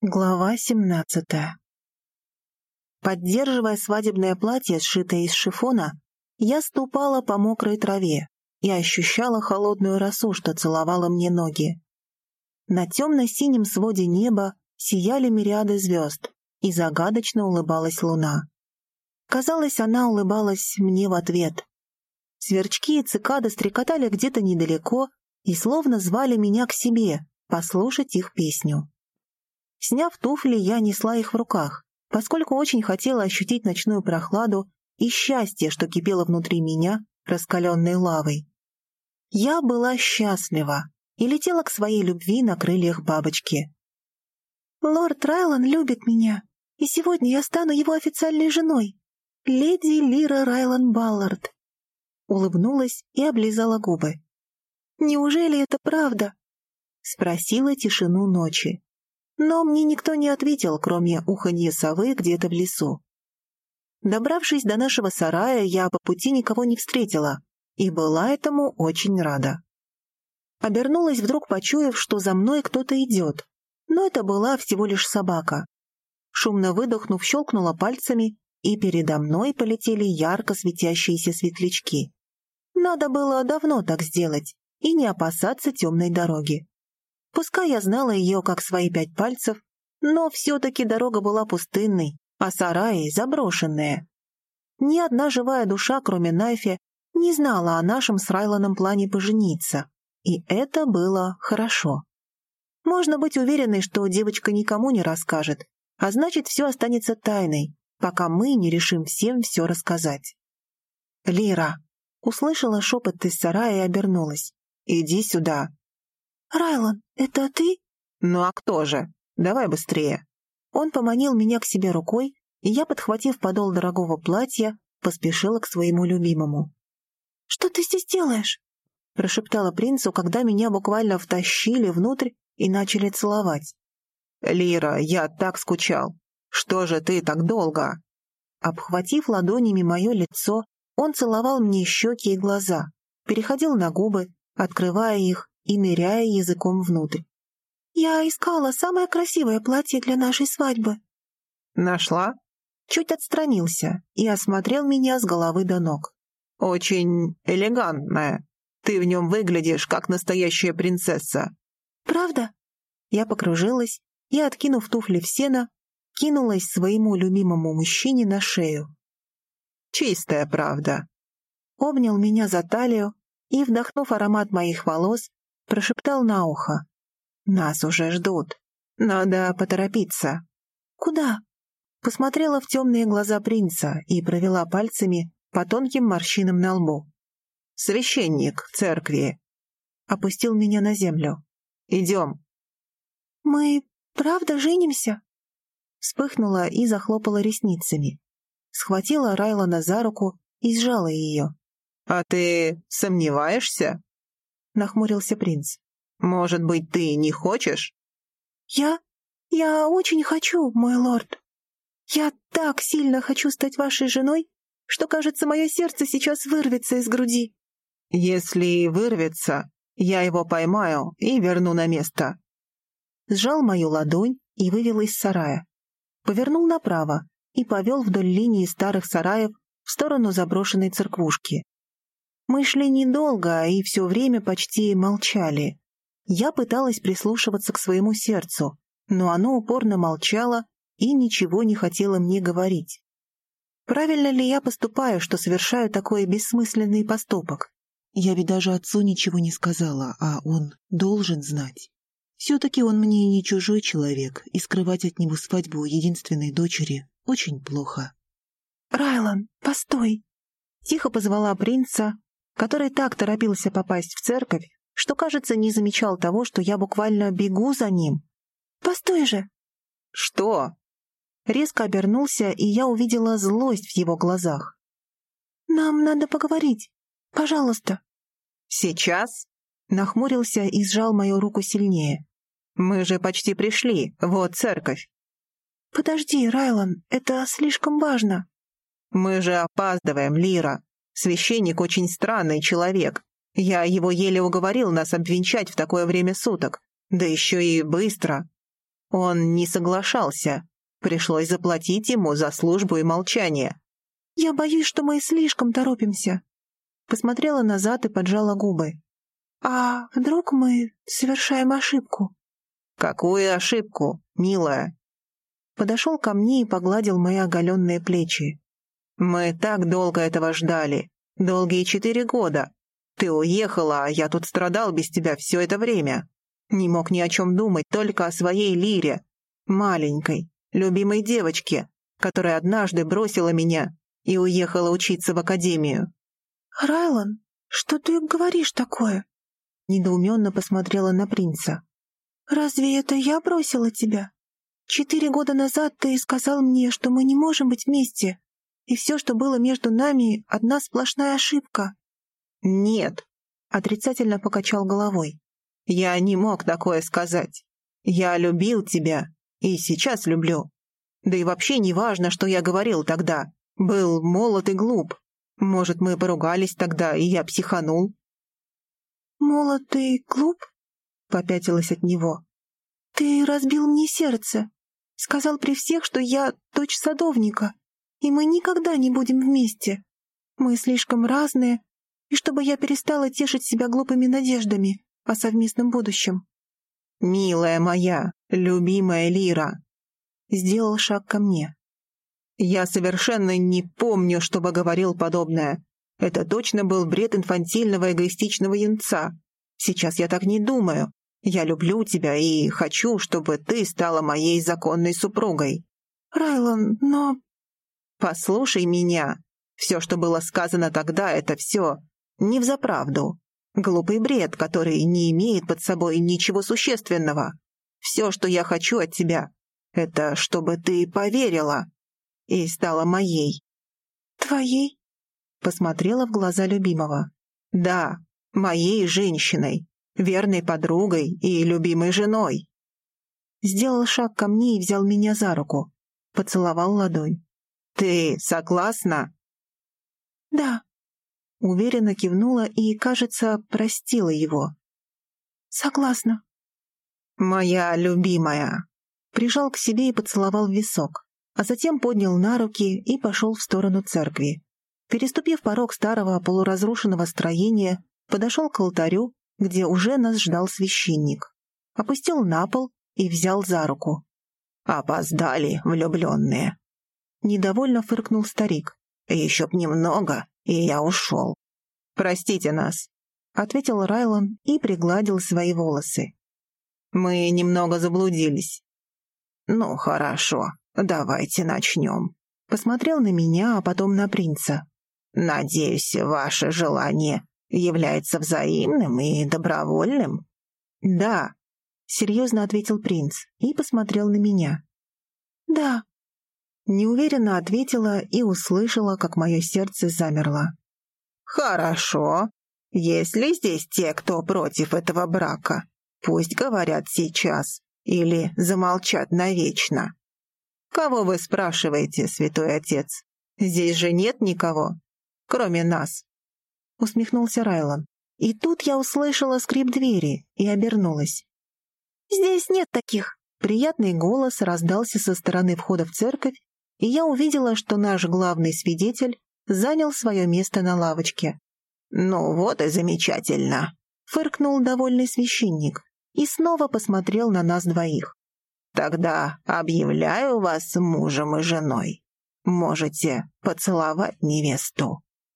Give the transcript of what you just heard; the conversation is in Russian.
Глава семнадцатая Поддерживая свадебное платье, сшитое из шифона, я ступала по мокрой траве и ощущала холодную росу, что целовала мне ноги. На темно-синем своде неба сияли мириады звезд, и загадочно улыбалась луна. Казалось, она улыбалась мне в ответ. Сверчки и цикады стрекотали где-то недалеко и словно звали меня к себе послушать их песню. Сняв туфли, я несла их в руках, поскольку очень хотела ощутить ночную прохладу и счастье, что кипело внутри меня раскаленной лавой. Я была счастлива и летела к своей любви на крыльях бабочки. «Лорд Райлан любит меня, и сегодня я стану его официальной женой, леди Лира Райлан Баллард», улыбнулась и облизала губы. «Неужели это правда?» спросила тишину ночи. Но мне никто не ответил, кроме уханья совы где-то в лесу. Добравшись до нашего сарая, я по пути никого не встретила и была этому очень рада. Обернулась вдруг, почуяв, что за мной кто-то идет, но это была всего лишь собака. Шумно выдохнув, щелкнула пальцами, и передо мной полетели ярко светящиеся светлячки. Надо было давно так сделать и не опасаться темной дороги. Пускай я знала ее как свои пять пальцев, но все-таки дорога была пустынной, а сараи заброшенные. Ни одна живая душа, кроме Найфи, не знала о нашем с Райланом плане пожениться, и это было хорошо. Можно быть уверенной, что девочка никому не расскажет, а значит, все останется тайной, пока мы не решим всем все рассказать. «Лира!» — услышала шепот из сарая и обернулась. «Иди сюда!» «Райлан, это ты?» «Ну а кто же? Давай быстрее!» Он поманил меня к себе рукой, и я, подхватив подол дорогого платья, поспешила к своему любимому. «Что ты здесь делаешь?» прошептала принцу, когда меня буквально втащили внутрь и начали целовать. «Лира, я так скучал! Что же ты так долго?» Обхватив ладонями мое лицо, он целовал мне щеки и глаза, переходил на губы, открывая их и ныряя языком внутрь. «Я искала самое красивое платье для нашей свадьбы». «Нашла?» Чуть отстранился и осмотрел меня с головы до ног. «Очень элегантное. Ты в нем выглядишь, как настоящая принцесса». «Правда?» Я покружилась и, откинув туфли в сено, кинулась своему любимому мужчине на шею. «Чистая правда». Обнял меня за талию и, вдохнув аромат моих волос, прошептал на ухо. «Нас уже ждут. Надо поторопиться». «Куда?» Посмотрела в темные глаза принца и провела пальцами по тонким морщинам на лбу. «Священник церкви». Опустил меня на землю. «Идем». «Мы правда женимся?» Вспыхнула и захлопала ресницами. Схватила Райлана за руку и сжала ее. «А ты сомневаешься?» Нахмурился принц. «Может быть, ты не хочешь?» «Я... я очень хочу, мой лорд. Я так сильно хочу стать вашей женой, что, кажется, мое сердце сейчас вырвется из груди». «Если вырвется, я его поймаю и верну на место». Сжал мою ладонь и вывел из сарая. Повернул направо и повел вдоль линии старых сараев в сторону заброшенной церквушки. Мы шли недолго и все время почти молчали. Я пыталась прислушиваться к своему сердцу, но оно упорно молчало и ничего не хотело мне говорить. Правильно ли я поступаю, что совершаю такой бессмысленный поступок? Я ведь даже отцу ничего не сказала, а он должен знать. Все-таки он мне не чужой человек, и скрывать от него свадьбу единственной дочери очень плохо. «Райлан, постой!» Тихо позвала принца, который так торопился попасть в церковь, что, кажется, не замечал того, что я буквально бегу за ним. «Постой же!» «Что?» Резко обернулся, и я увидела злость в его глазах. «Нам надо поговорить. Пожалуйста». «Сейчас?» Нахмурился и сжал мою руку сильнее. «Мы же почти пришли. Вот церковь». «Подожди, Райлан, это слишком важно». «Мы же опаздываем, Лира. Священник очень странный человек. Я его еле уговорил нас обвенчать в такое время суток. Да еще и быстро. Он не соглашался. Пришлось заплатить ему за службу и молчание. «Я боюсь, что мы слишком торопимся». Посмотрела назад и поджала губы. «А вдруг мы совершаем ошибку?» «Какую ошибку, милая?» Подошел ко мне и погладил мои оголенные плечи. «Мы так долго этого ждали. Долгие четыре года. Ты уехала, а я тут страдал без тебя все это время. Не мог ни о чем думать, только о своей Лире. Маленькой, любимой девочке, которая однажды бросила меня и уехала учиться в академию. «Райлан, что ты говоришь такое?» Недоуменно посмотрела на принца. «Разве это я бросила тебя? Четыре года назад ты сказал мне, что мы не можем быть вместе, и все, что было между нами, одна сплошная ошибка». «Нет», — отрицательно покачал головой. «Я не мог такое сказать. Я любил тебя и сейчас люблю. Да и вообще не важно, что я говорил тогда. Был молод и глуп. Может, мы поругались тогда, и я психанул?» «Молод и глуп?» — попятилась от него. «Ты разбил мне сердце. Сказал при всех, что я дочь садовника, и мы никогда не будем вместе. Мы слишком разные, и чтобы я перестала тешить себя глупыми надеждами о совместном будущем». «Милая моя, любимая Лира!» Сделал шаг ко мне. «Я совершенно не помню, чтобы говорил подобное. Это точно был бред инфантильного эгоистичного юнца. Сейчас я так не думаю. Я люблю тебя и хочу, чтобы ты стала моей законной супругой». «Райлан, но...» «Послушай меня. Все, что было сказано тогда, это все не взаправду. Глупый бред, который не имеет под собой ничего существенного. Все, что я хочу от тебя, это чтобы ты поверила и стала моей». «Твоей?» Посмотрела в глаза любимого. «Да, моей женщиной, верной подругой и любимой женой». Сделал шаг ко мне и взял меня за руку. Поцеловал ладонь. «Ты согласна?» «Да», Уверенно кивнула и, кажется, простила его. «Согласна». «Моя любимая!» Прижал к себе и поцеловал в висок, а затем поднял на руки и пошел в сторону церкви. Переступив порог старого полуразрушенного строения, подошел к алтарю, где уже нас ждал священник. Опустил на пол и взял за руку. «Опоздали, влюбленные!» Недовольно фыркнул старик. «Еще б немного, и я ушел. «Простите нас», — ответил Райлон и пригладил свои волосы. «Мы немного заблудились». «Ну, хорошо, давайте начнем». Посмотрел на меня, а потом на принца. «Надеюсь, ваше желание является взаимным и добровольным?» «Да», — серьезно ответил принц и посмотрел на меня. «Да», Неуверенно ответила и услышала, как мое сердце замерло. «Хорошо. Есть здесь те, кто против этого брака? Пусть говорят сейчас или замолчат навечно. Кого вы спрашиваете, святой отец? Здесь же нет никого, кроме нас». Усмехнулся Райлан. И тут я услышала скрип двери и обернулась. «Здесь нет таких!» Приятный голос раздался со стороны входа в церковь, и я увидела, что наш главный свидетель занял свое место на лавочке. «Ну вот и замечательно!» — фыркнул довольный священник и снова посмотрел на нас двоих. «Тогда объявляю вас мужем и женой. Можете поцеловать невесту».